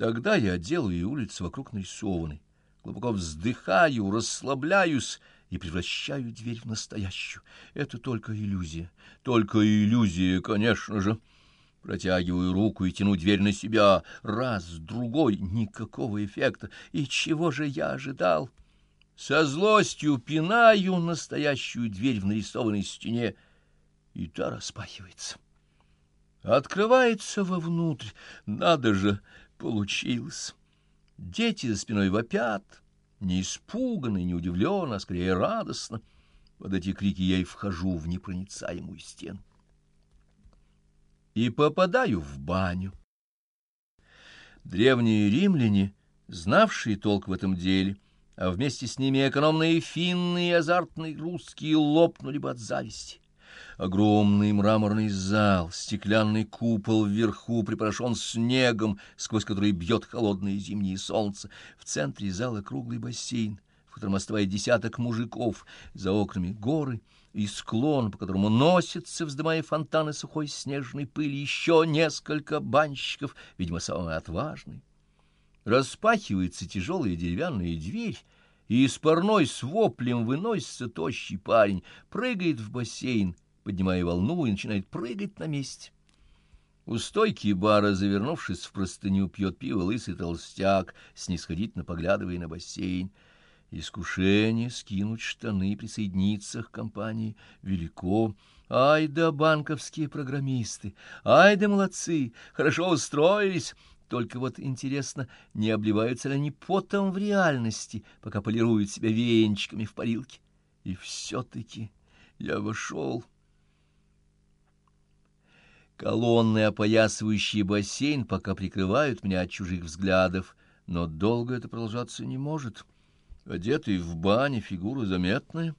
Тогда я делаю улицы вокруг нарисованной, глубоко вздыхаю, расслабляюсь и превращаю дверь в настоящую. Это только иллюзия, только иллюзия, конечно же. Протягиваю руку и тяну дверь на себя. Раз, другой, никакого эффекта. И чего же я ожидал? Со злостью пинаю настоящую дверь в нарисованной стене, и та распахивается. Открывается вовнутрь. Надо же, получилось. Дети за спиной вопят, не испуганно, не удивленно, а скорее радостно. Под эти крики я и вхожу в непроницаемую стену и попадаю в баню. Древние римляне, знавшие толк в этом деле, а вместе с ними экономные финны и азартные русские лопнули бы от зависти. Огромный мраморный зал, стеклянный купол вверху припорошен снегом, сквозь который бьет холодное зимнее солнце. В центре зала круглый бассейн, в котором остывает десяток мужиков, за окнами горы — и склон, по которому носятся, вздымая фонтаны сухой снежной пыли, еще несколько банщиков, видимо, самые отважные. Распахивается тяжелая деревянная дверь, и из парной с воплем выносится тощий парень, прыгает в бассейн, поднимая волну, и начинает прыгать на месте. У стойки бара, завернувшись в простыню, пьет пиво лысый толстяк, снисходительно поглядывая на бассейн — Искушение скинуть штаны и присоединиться к компании велико. Ай да банковские программисты, ай да молодцы, хорошо устроились. Только вот интересно, не обливаются ли они потом в реальности, пока полируют себя венчиками в парилке. И все-таки я вошел. Колонны, опоясывающие бассейн, пока прикрывают меня от чужих взглядов, но долго это продолжаться не может. Одетый в бане, фигура заметная.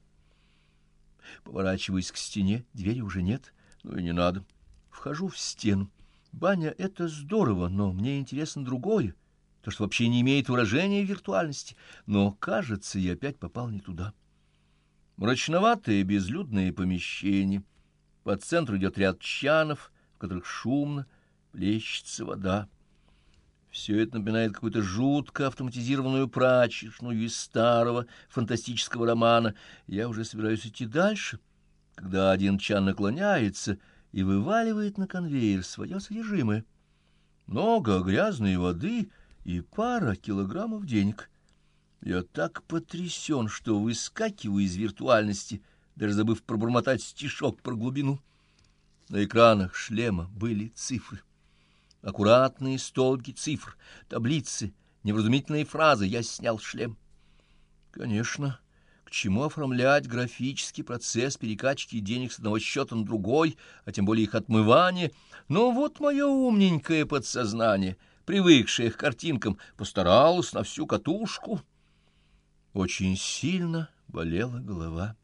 Поворачиваясь к стене, двери уже нет, ну и не надо. Вхожу в стену. Баня — это здорово, но мне интересно другое, то, что вообще не имеет выражения виртуальности. Но, кажется, я опять попал не туда. Мрачноватое безлюдное помещение. По центру идет ряд чанов, в которых шумно плещется вода. Все это напоминает какую-то жутко автоматизированную прачечную из старого фантастического романа. Я уже собираюсь идти дальше, когда один чан наклоняется и вываливает на конвейер свое содержимое. Много грязной воды и пара килограммов денег. Я так потрясен, что выскакиваю из виртуальности, даже забыв пробормотать стишок про глубину. На экранах шлема были цифры аккуратные столбики цифр, таблицы, невразумительные фразы. Я снял шлем. Конечно, к чему оформлять графический процесс перекачки денег с одного счета на другой, а тем более их отмывания? Но вот мое умненькое подсознание, привыкшее к картинкам, постаралось на всю катушку. Очень сильно болела голова.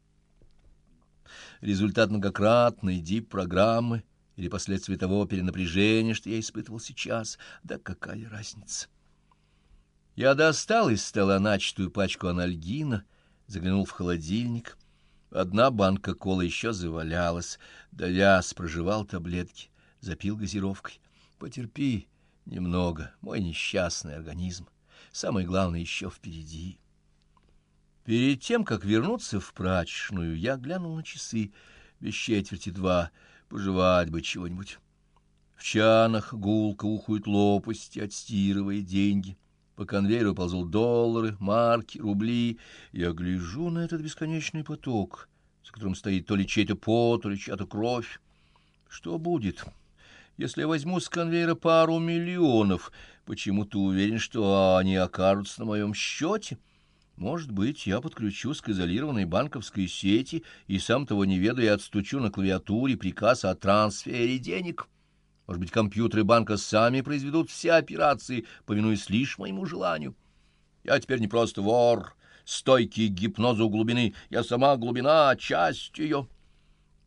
Результат многократной дип-программы — или последствия того перенапряжения, что я испытывал сейчас, да какая разница. Я достал из стола начатую пачку анальгина, заглянул в холодильник. Одна банка колы еще завалялась, давясь, проживал таблетки, запил газировкой. Потерпи немного, мой несчастный организм. Самое главное еще впереди. Перед тем, как вернуться в прачечную, я глянул на часы, без четверти два — Пожевать бы чего-нибудь. В чанах гулко ухают лопасти, отстирывая деньги. По конвейеру ползут доллары, марки, рубли. Я гляжу на этот бесконечный поток, за которым стоит то ли чей-то пот, то ли чья-то кровь. Что будет, если я возьму с конвейера пару миллионов? Почему ты уверен, что они окажутся на моем счете?» Может быть, я подключусь к изолированной банковской сети и, сам того не ведая, отстучу на клавиатуре приказ о трансфере денег. Может быть, компьютеры банка сами произведут все операции, повинуясь лишь моему желанию. Я теперь не просто вор, стойкий к гипнозу глубины. Я сама глубина, часть ее.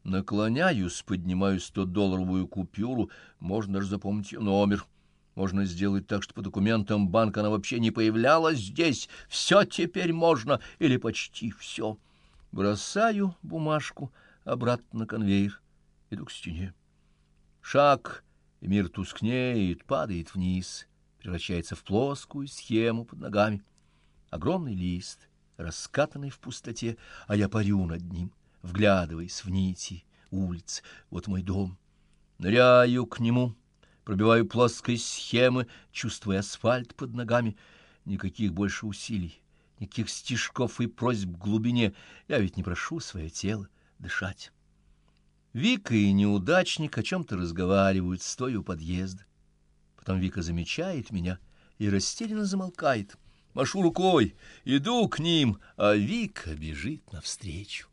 Наклоняюсь, поднимаю сто-долларовую купюру, можно даже запомнить ее номер — можно сделать так, что по документам банка она вообще не появлялась здесь. Все теперь можно, или почти все. Бросаю бумажку обратно на конвейер. Иду к стене. Шаг, и мир тускнеет, падает вниз. превращается в плоскую схему под ногами. Огромный лист, раскатанный в пустоте, а я парю над ним, вглядываясь в нити улиц. Вот мой дом. Ныряю к нему, пробиваю плоской схемы, чувствуя асфальт под ногами. Никаких больше усилий, никаких стежков и просьб в глубине. Я ведь не прошу свое тело дышать. Вика и неудачник о чем-то разговаривают, стоя у подъезда. Потом Вика замечает меня и растерянно замолкает. Машу рукой, иду к ним, а Вика бежит навстречу.